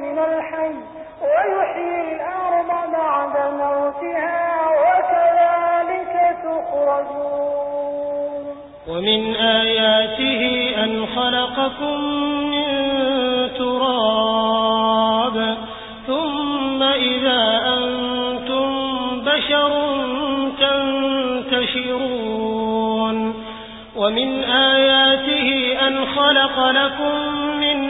من الحي ويحيي الأرض بعد موتها وكذلك تخرجون. ومن آياته أن خلقكم من تراب ثم إذا أنتم بشر تنتشرون. ومن آياته أن خلق لكم من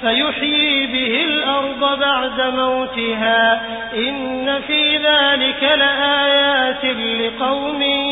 فيحيي به الأرض بعد موتها إن في ذلك لآيات لقومين